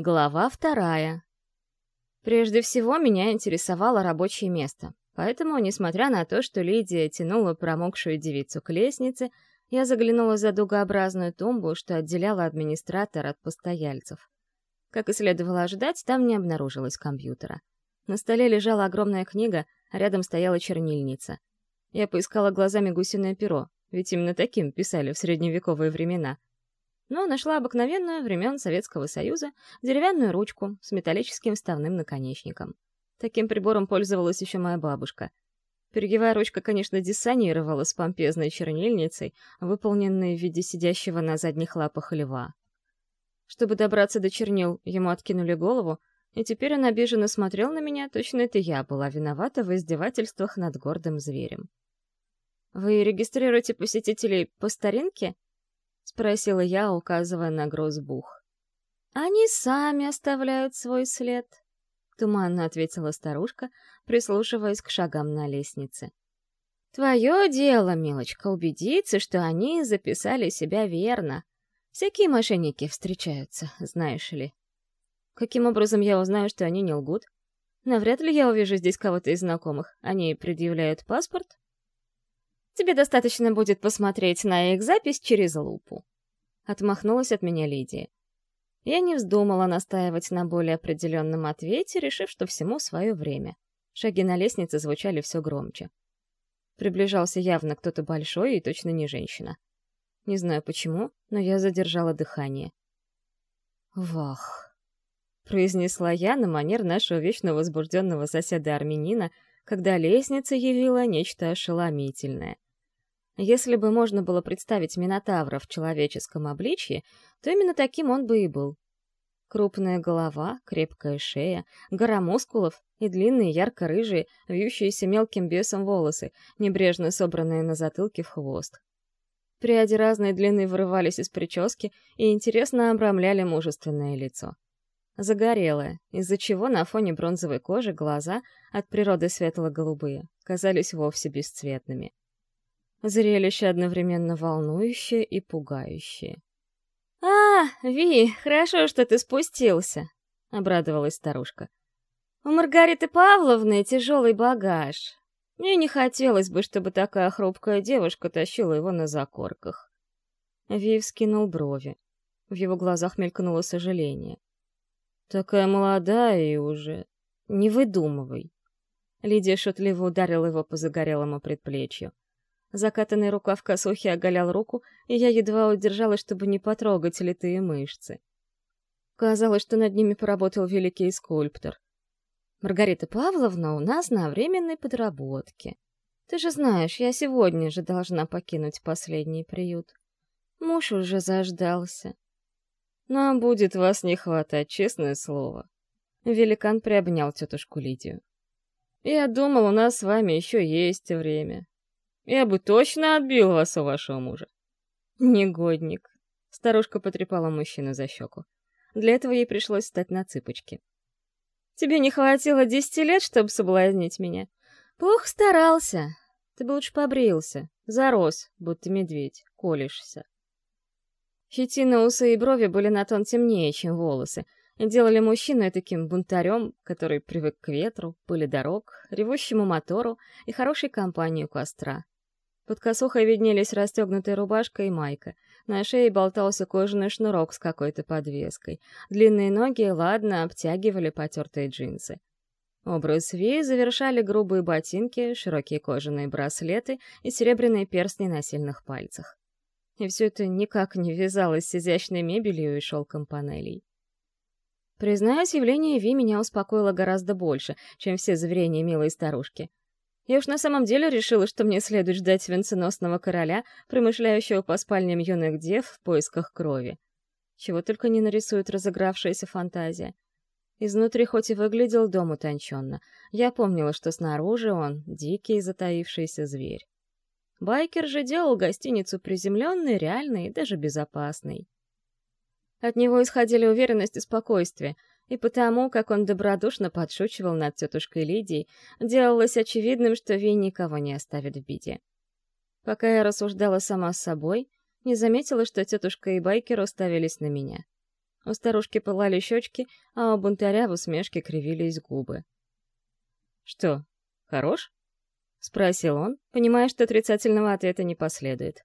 Глава вторая. Прежде всего, меня интересовало рабочее место. Поэтому, несмотря на то, что Лидия тянула промокшую девицу к лестнице, я заглянула за дугообразную тумбу, что отделяла администратор от постояльцев. Как и следовало ожидать, там не обнаружилось компьютера. На столе лежала огромная книга, а рядом стояла чернильница. Я поискала глазами гусиное перо, ведь именно таким писали в средневековые времена. Но нашла обыкновенную времен Советского Союза деревянную ручку с металлическим вставным наконечником. Таким прибором пользовалась еще моя бабушка. Перьевая ручка, конечно, диссонировала с помпезной чернильницей, выполненной в виде сидящего на задних лапах льва. Чтобы добраться до чернил, ему откинули голову, и теперь он обиженно смотрел на меня, точно это я была виновата в издевательствах над гордым зверем. «Вы регистрируете посетителей по старинке?» — спросила я, указывая на грозбух. «Они сами оставляют свой след», — туманно ответила старушка, прислушиваясь к шагам на лестнице. «Твое дело, милочка, убедиться, что они записали себя верно. Всякие мошенники встречаются, знаешь ли». Каким образом я узнаю, что они не лгут? Навряд ли я увижу здесь кого-то из знакомых. Они предъявляют паспорт? Тебе достаточно будет посмотреть на их запись через лупу. Отмахнулась от меня Лидия. Я не вздумала настаивать на более определенном ответе, решив, что всему свое время. Шаги на лестнице звучали все громче. Приближался явно кто-то большой и точно не женщина. Не знаю почему, но я задержала дыхание. Вах! произнесла я на манер нашего вечно возбужденного соседа-армянина, когда лестница явила нечто ошеломительное. Если бы можно было представить Минотавра в человеческом обличье, то именно таким он бы и был. Крупная голова, крепкая шея, гора мускулов и длинные ярко-рыжие, вьющиеся мелким бесом волосы, небрежно собранные на затылке в хвост. Пряди разной длины вырывались из прически и интересно обрамляли мужественное лицо загорелая, из-за чего на фоне бронзовой кожи глаза, от природы светло-голубые, казались вовсе бесцветными. Зрелище одновременно волнующее и пугающее. «А, Ви, хорошо, что ты спустился», — обрадовалась старушка. «У Маргариты Павловны тяжелый багаж. Мне не хотелось бы, чтобы такая хрупкая девушка тащила его на закорках». Ви вскинул брови. В его глазах мелькнуло сожаление. Такая молодая и уже... Не выдумывай. Лидия шутливо ударила его по загорелому предплечью. Закатанный рукав косухи оголял руку, и я едва удержалась, чтобы не потрогать литые мышцы. Казалось, что над ними поработал великий скульптор. «Маргарита Павловна у нас на временной подработке. Ты же знаешь, я сегодня же должна покинуть последний приют. Муж уже заждался. Нам будет вас не хватать, честное слово. Великан приобнял тетушку Лидию. Я думал, у нас с вами еще есть время. Я бы точно отбил вас у вашего мужа. Негодник. Старушка потрепала мужчину за щеку. Для этого ей пришлось встать на цыпочки. Тебе не хватило десяти лет, чтобы соблазнить меня? Плохо старался. Ты бы лучше побрился. Зарос, будто медведь, колешься. Щетина, усы и брови были на тон темнее, чем волосы, и делали мужчину таким бунтарем, который привык к ветру, пыли дорог, ревущему мотору и хорошей компании у костра. Под косухой виднелись расстегнутая рубашка и майка. На шее болтался кожаный шнурок с какой-то подвеской. Длинные ноги ладно обтягивали потертые джинсы. Образ Ви завершали грубые ботинки, широкие кожаные браслеты и серебряные перстни на сильных пальцах и все это никак не вязалось с изящной мебелью и шелком панелей. Признаюсь, явление Ви меня успокоило гораздо больше, чем все заверения милой старушки. Я уж на самом деле решила, что мне следует ждать венценосного короля, промышляющего по спальням юных дев в поисках крови. Чего только не нарисует разыгравшаяся фантазия. Изнутри хоть и выглядел дом утонченно, я помнила, что снаружи он — дикий затаившийся зверь. Байкер же делал гостиницу приземленной, реальной и даже безопасной. От него исходили уверенность и спокойствие, и потому, как он добродушно подшучивал над тетушкой Лидией, делалось очевидным, что Ви никого не оставит в беде. Пока я рассуждала сама с собой, не заметила, что тетушка и Байкер уставились на меня. У старушки пылали щечки, а у бунтаря в усмешке кривились губы. «Что, хорош?» — спросил он, понимая, что отрицательного ответа не последует.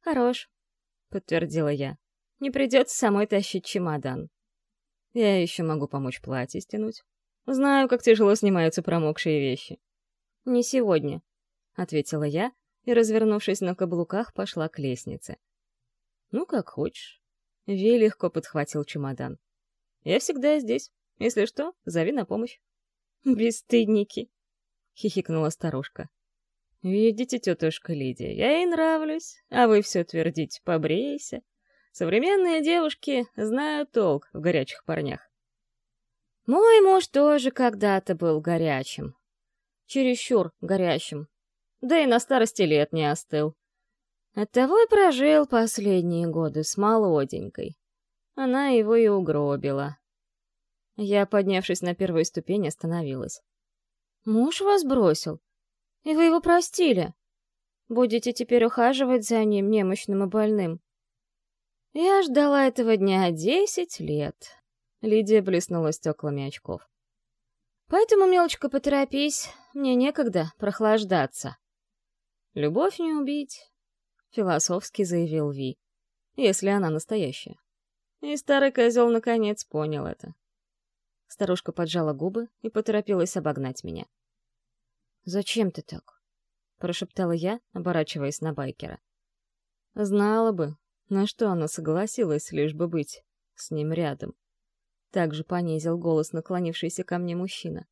«Хорош», — подтвердила я. «Не придется самой тащить чемодан. Я еще могу помочь платье стянуть. Знаю, как тяжело снимаются промокшие вещи». «Не сегодня», — ответила я и, развернувшись на каблуках, пошла к лестнице. «Ну, как хочешь». Ви легко подхватил чемодан. «Я всегда здесь. Если что, зови на помощь». «Бесстыдники!» — хихикнула старушка. «Видите, тетушка Лидия, я ей нравлюсь, а вы все твердите, побрейся. Современные девушки знают толк в горячих парнях». «Мой муж тоже когда-то был горячим. Чересчур горячим. Да и на старости лет не остыл. Оттого и прожил последние годы с молоденькой. Она его и угробила». Я, поднявшись на первую ступень, остановилась. Муж вас бросил. И вы его простили. Будете теперь ухаживать за ним, немощным и больным. Я ждала этого дня десять лет. Лидия блеснула стеклами очков. Поэтому, мелочка, поторопись, мне некогда прохлаждаться. Любовь не убить, философски заявил Ви, если она настоящая. И старый козел наконец понял это. Старушка поджала губы и поторопилась обогнать меня. «Зачем ты так?» — прошептала я, оборачиваясь на байкера. Знала бы, на что она согласилась, лишь бы быть с ним рядом. Также понизил голос наклонившийся ко мне мужчина.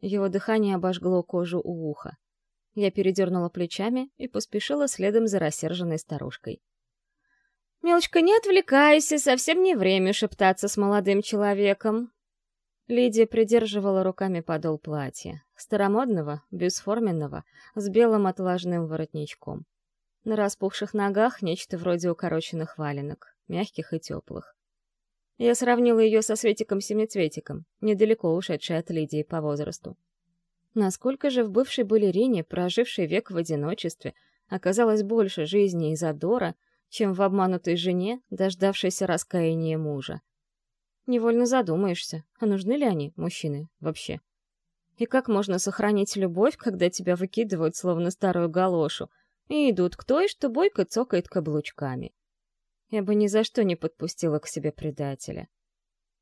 Его дыхание обожгло кожу у уха. Я передернула плечами и поспешила следом за рассерженной старушкой. «Милочка, не отвлекайся, совсем не время шептаться с молодым человеком. Лидия придерживала руками подол платья, старомодного, бесформенного, с белым отложным воротничком. На распухших ногах нечто вроде укороченных валенок, мягких и теплых. Я сравнила ее со Светиком-семицветиком, недалеко ушедшей от Лидии по возрасту. Насколько же в бывшей балерине, прожившей век в одиночестве, оказалось больше жизни и задора, чем в обманутой жене, дождавшейся раскаяния мужа невольно задумаешься, а нужны ли они, мужчины, вообще? И как можно сохранить любовь, когда тебя выкидывают словно старую галошу и идут к той, что бойко цокает каблучками? Я бы ни за что не подпустила к себе предателя.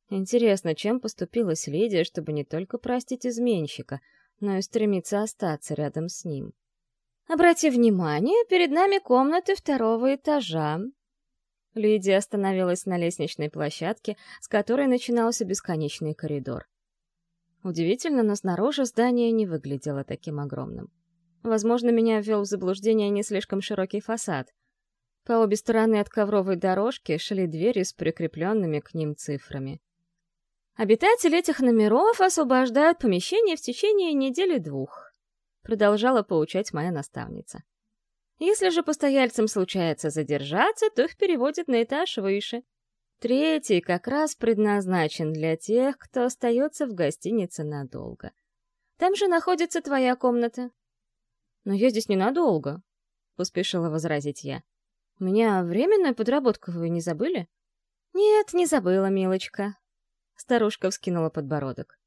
Интересно, чем поступилась Лидия, чтобы не только простить изменщика, но и стремиться остаться рядом с ним? Обрати внимание, перед нами комнаты второго этажа, Лидия остановилась на лестничной площадке, с которой начинался бесконечный коридор. Удивительно, но снаружи здание не выглядело таким огромным. Возможно, меня ввел в заблуждение не слишком широкий фасад. По обе стороны от ковровой дорожки шли двери с прикрепленными к ним цифрами. «Обитатели этих номеров освобождают помещение в течение недели-двух», продолжала поучать моя наставница. Если же постояльцам случается задержаться, то их переводят на этаж выше. Третий как раз предназначен для тех, кто остается в гостинице надолго. Там же находится твоя комната. Но я здесь ненадолго, — поспешила возразить я. У меня временную подработку вы не забыли? Нет, не забыла, милочка. Старушка вскинула подбородок.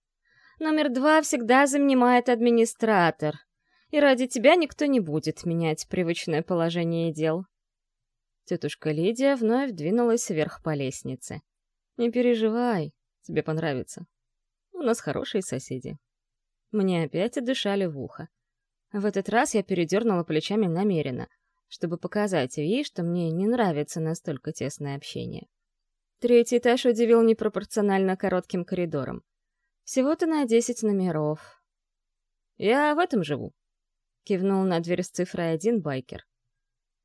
Номер два всегда занимает администратор, и ради тебя никто не будет менять привычное положение дел. Тетушка Лидия вновь двинулась вверх по лестнице. «Не переживай, тебе понравится. У нас хорошие соседи». Мне опять отдышали в ухо. В этот раз я передернула плечами намеренно, чтобы показать ей, что мне не нравится настолько тесное общение. Третий этаж удивил непропорционально коротким коридором. Всего-то на десять номеров. Я в этом живу, Кивнул на дверь с цифрой один байкер.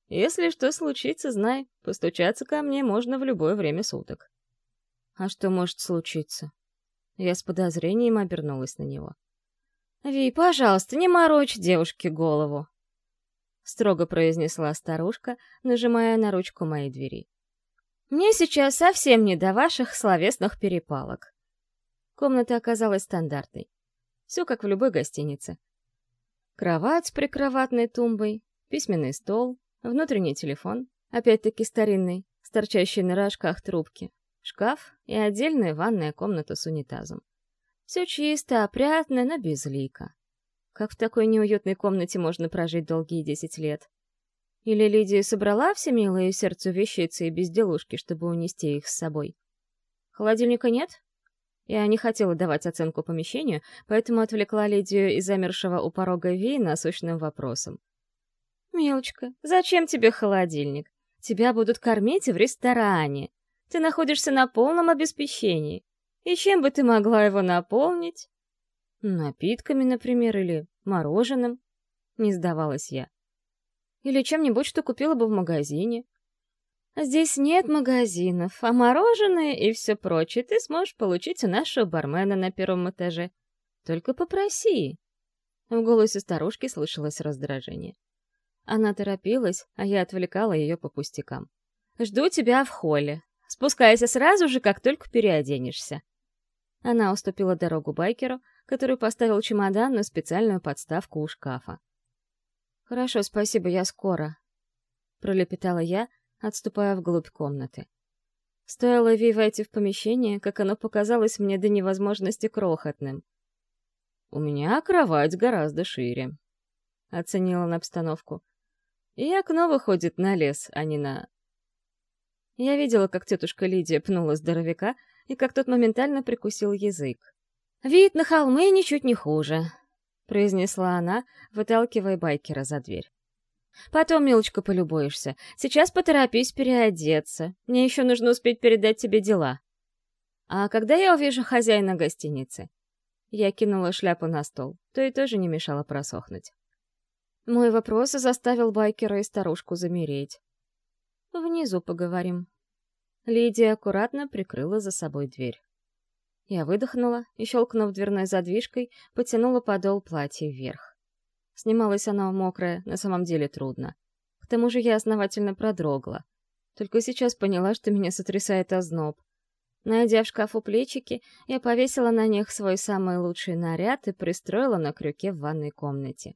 Если что случится, знай, постучаться ко мне можно в любое время суток. А что может случиться? Я с подозрением обернулась на него. «Ви, пожалуйста, не морочь девушке голову!» Строго произнесла старушка, нажимая на ручку моей двери. «Мне сейчас совсем не до ваших словесных перепалок». Комната оказалась стандартной. Все как в любой гостинице. Кровать с прикроватной тумбой, письменный стол, внутренний телефон, опять-таки старинный, с торчащей на рожках трубки, шкаф и отдельная ванная комната с унитазом. Все чисто, опрятно, но безлико. Как в такой неуютной комнате можно прожить долгие десять лет? Или Лидия собрала все милые сердцу вещицы и безделушки, чтобы унести их с собой? Холодильника нет? Я не хотела давать оценку помещению, поэтому отвлекла Лидию из замершего у порога Ви насущным вопросом. «Милочка, зачем тебе холодильник? Тебя будут кормить в ресторане. Ты находишься на полном обеспечении. И чем бы ты могла его наполнить? Напитками, например, или мороженым? Не сдавалась я. Или чем-нибудь, что купила бы в магазине. Здесь нет магазинов, а мороженое и все прочее ты сможешь получить у нашего бармена на первом этаже. Только попроси. В голосе старушки слышалось раздражение. Она торопилась, а я отвлекала ее по пустякам. «Жду тебя в холле. Спускайся сразу же, как только переоденешься». Она уступила дорогу байкеру, который поставил чемодан на специальную подставку у шкафа. «Хорошо, спасибо, я скоро», — пролепетала я, отступая вглубь комнаты. Стоило Ви войти в помещение, как оно показалось мне до невозможности крохотным. «У меня кровать гораздо шире», — оценила на обстановку. «И окно выходит на лес, а не на...» Я видела, как тетушка Лидия пнула здоровяка, и как тот моментально прикусил язык. «Вид на холмы ничуть не хуже», — произнесла она, выталкивая байкера за дверь. «Потом, милочка, полюбуешься. Сейчас поторопись переодеться. Мне еще нужно успеть передать тебе дела». «А когда я увижу хозяина гостиницы?» Я кинула шляпу на стол, то и тоже не мешало просохнуть. Мой вопрос заставил байкера и старушку замереть. «Внизу поговорим», Лидия аккуратно прикрыла за собой дверь. Я выдохнула и, щелкнув дверной задвижкой, потянула подол платья вверх. Снималось оно мокрое, на самом деле трудно. К тому же я основательно продрогла. Только сейчас поняла, что меня сотрясает озноб. Найдя в шкафу плечики, я повесила на них свой самый лучший наряд и пристроила на крюке в ванной комнате.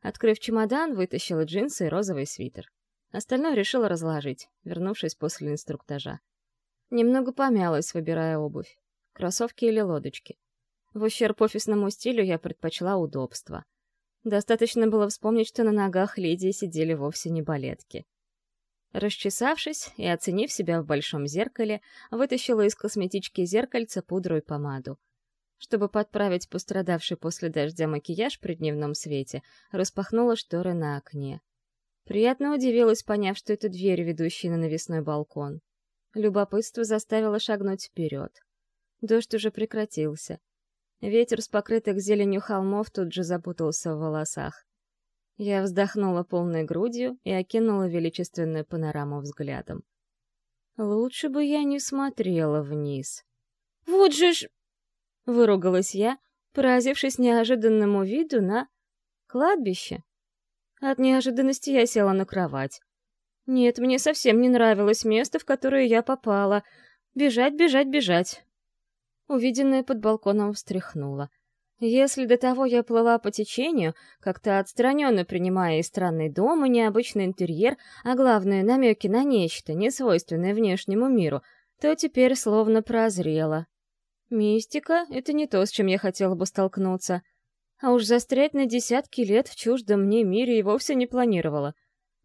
Открыв чемодан, вытащила джинсы и розовый свитер. Остальное решила разложить, вернувшись после инструктажа. Немного помялась, выбирая обувь. Кроссовки или лодочки. В ущерб офисному стилю я предпочла удобство. Достаточно было вспомнить, что на ногах Лидии сидели вовсе не балетки. Расчесавшись и оценив себя в большом зеркале, вытащила из косметички зеркальца пудру и помаду. Чтобы подправить пострадавший после дождя макияж при дневном свете, распахнула шторы на окне. Приятно удивилась, поняв, что это дверь, ведущая на навесной балкон. Любопытство заставило шагнуть вперед. Дождь уже прекратился. Ветер с покрытых зеленью холмов тут же запутался в волосах. Я вздохнула полной грудью и окинула величественную панораму взглядом. Лучше бы я не смотрела вниз. «Вот же ж...» — выругалась я, поразившись неожиданному виду на кладбище. От неожиданности я села на кровать. Нет, мне совсем не нравилось место, в которое я попала. Бежать, бежать, бежать. Увиденное под балконом встряхнуло. Если до того я плыла по течению, как-то отстраненно принимая и странный дом, и необычный интерьер, а главное, намеки на нечто, несвойственное внешнему миру, то теперь словно прозрела. Мистика — это не то, с чем я хотела бы столкнуться — а уж застрять на десятки лет в чуждом мне мире и вовсе не планировала.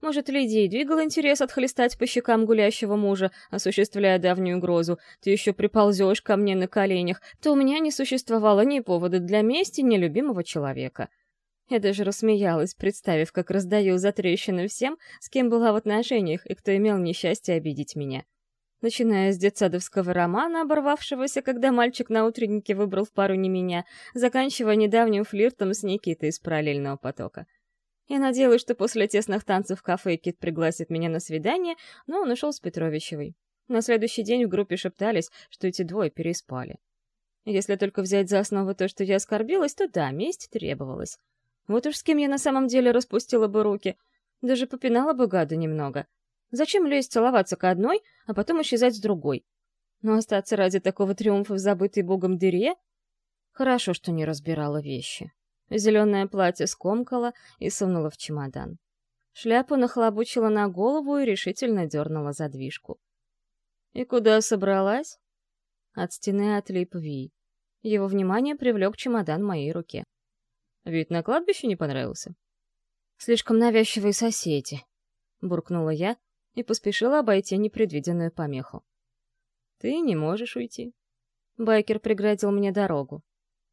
Может, Лидии двигал интерес отхлестать по щекам гулящего мужа, осуществляя давнюю угрозу, ты еще приползешь ко мне на коленях, то у меня не существовало ни повода для мести, ни любимого человека. Я даже рассмеялась, представив, как раздаю затрещины всем, с кем была в отношениях и кто имел несчастье обидеть меня начиная с детсадовского романа, оборвавшегося, когда мальчик на утреннике выбрал в пару не меня, заканчивая недавним флиртом с Никитой из параллельного потока. Я надеялась, что после тесных танцев в кафе Кит пригласит меня на свидание, но он ушел с Петровичевой. На следующий день в группе шептались, что эти двое переспали. Если только взять за основу то, что я оскорбилась, то да, месть требовалась. Вот уж с кем я на самом деле распустила бы руки. Даже попинала бы гада немного. Зачем лезть целоваться к одной, а потом исчезать с другой? Но остаться ради такого триумфа в забытой богом дыре? Хорошо, что не разбирала вещи. Зеленое платье скомкала и сунула в чемодан. Шляпу нахлобучила на голову и решительно дернула задвижку. «И куда собралась?» От стены отлип Ви. Его внимание привлек чемодан в моей руке. «Вид на кладбище не понравился?» «Слишком навязчивые соседи», — буркнула я и поспешила обойти непредвиденную помеху. «Ты не можешь уйти». Байкер преградил мне дорогу.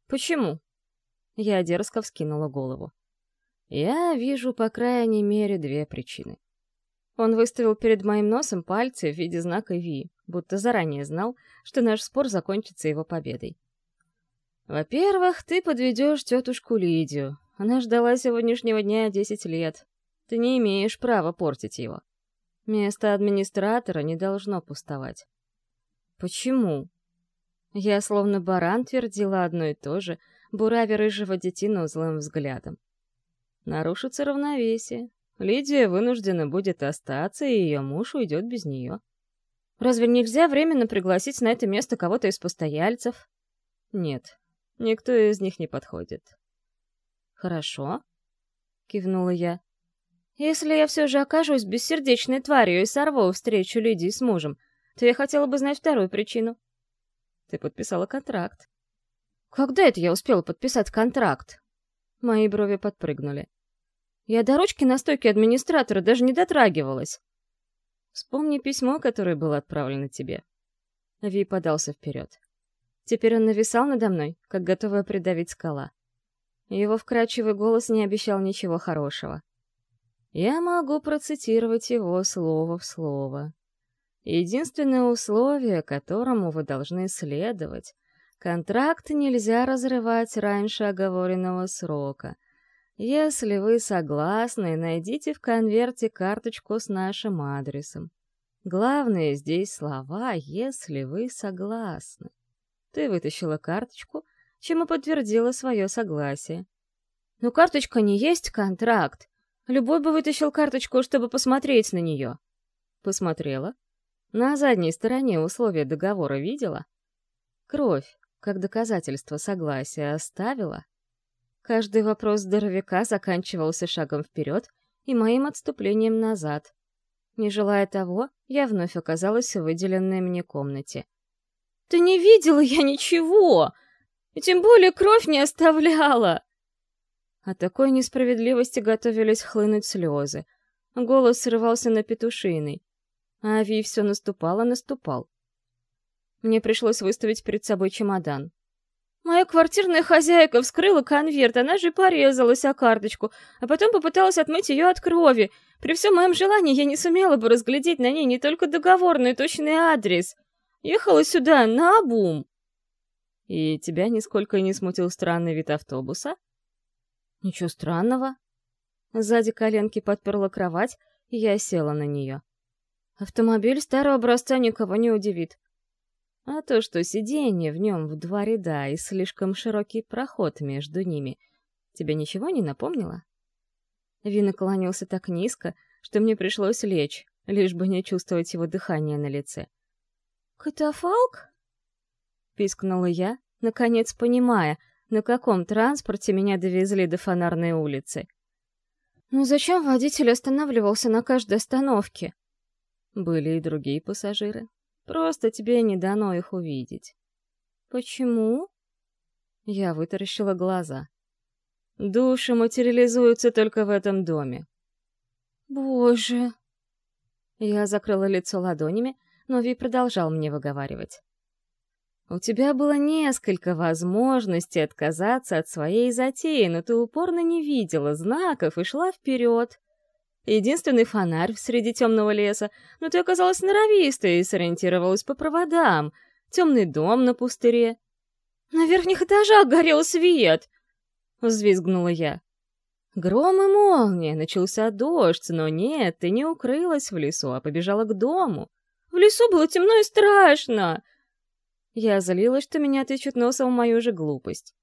«Почему?» Я дерзко вскинула голову. «Я вижу, по крайней мере, две причины». Он выставил перед моим носом пальцы в виде знака Ви, будто заранее знал, что наш спор закончится его победой. «Во-первых, ты подведешь тетушку Лидию. Она ждала сегодняшнего дня десять лет. Ты не имеешь права портить его. Место администратора не должно пустовать». «Почему?» Я словно баран твердила одно и то же, буравя рыжего детину злым взглядом. Нарушится равновесие. Лидия вынуждена будет остаться, и ее муж уйдет без нее. Разве нельзя временно пригласить на это место кого-то из постояльцев? Нет, никто из них не подходит. Хорошо, кивнула я. Если я все же окажусь бессердечной тварью и сорву встречу Лидии с мужем, то я хотела бы знать вторую причину. Ты подписала контракт. Когда это я успела подписать контракт? Мои брови подпрыгнули. Я до ручки на стойке администратора даже не дотрагивалась. Вспомни письмо, которое было отправлено тебе. Ви подался вперед. Теперь он нависал надо мной, как готовая придавить скала. Его вкрадчивый голос не обещал ничего хорошего. Я могу процитировать его слово в слово. Единственное условие, которому вы должны следовать, контракт нельзя разрывать раньше оговоренного срока. Если вы согласны, найдите в конверте карточку с нашим адресом. Главное здесь слова «если вы согласны». Ты вытащила карточку, чем и подтвердила свое согласие. Но карточка не есть контракт. Любой бы вытащил карточку, чтобы посмотреть на нее. Посмотрела, на задней стороне условия договора видела? Кровь, как доказательство согласия, оставила? Каждый вопрос здоровяка заканчивался шагом вперед и моим отступлением назад. Не желая того, я вновь оказалась в выделенной мне комнате. «Ты не видела я ничего! И тем более кровь не оставляла!» От такой несправедливости готовились хлынуть слезы. Голос срывался на петушиный. А Ави все наступал и наступал. Мне пришлось выставить перед собой чемодан. Моя квартирная хозяйка вскрыла конверт, она же порезалась о карточку, а потом попыталась отмыть ее от крови. При всем моем желании я не сумела бы разглядеть на ней не только договор, но и точный адрес. Ехала сюда на обум. И тебя нисколько не смутил странный вид автобуса? Ничего странного. Сзади коленки подперла кровать, и я села на нее. Автомобиль старого образца никого не удивит. А то, что сиденье в нем в два ряда и слишком широкий проход между ними, тебе ничего не напомнило? Ви наклонился так низко, что мне пришлось лечь, лишь бы не чувствовать его дыхание на лице. «Катафалк?» — пискнула я, наконец понимая, на каком транспорте меня довезли до фонарной улицы. «Ну зачем водитель останавливался на каждой остановке?» Были и другие пассажиры. Просто тебе не дано их увидеть. Почему? Я вытаращила глаза. Души материализуются только в этом доме. Боже. Я закрыла лицо ладонями, но Ви продолжал мне выговаривать. У тебя было несколько возможностей отказаться от своей затеи, но ты упорно не видела знаков и шла вперед. Единственный фонарь среди темного леса, но ты оказалась норовистой и сориентировалась по проводам. Темный дом на пустыре. «На верхних этажах горел свет!» — взвизгнула я. Гром и молния, начался дождь, но нет, ты не укрылась в лесу, а побежала к дому. В лесу было темно и страшно. Я залилась, что меня тычут носом в мою же глупость.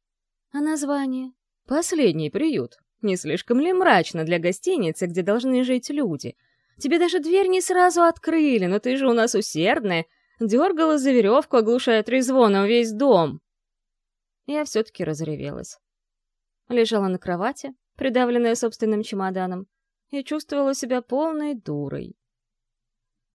А название? Последний приют. Не слишком ли мрачно для гостиницы, где должны жить люди? Тебе даже дверь не сразу открыли, но ты же у нас усердная. Дергала за веревку, оглушая трезвоном весь дом. Я все-таки разревелась. Лежала на кровати, придавленная собственным чемоданом, и чувствовала себя полной дурой.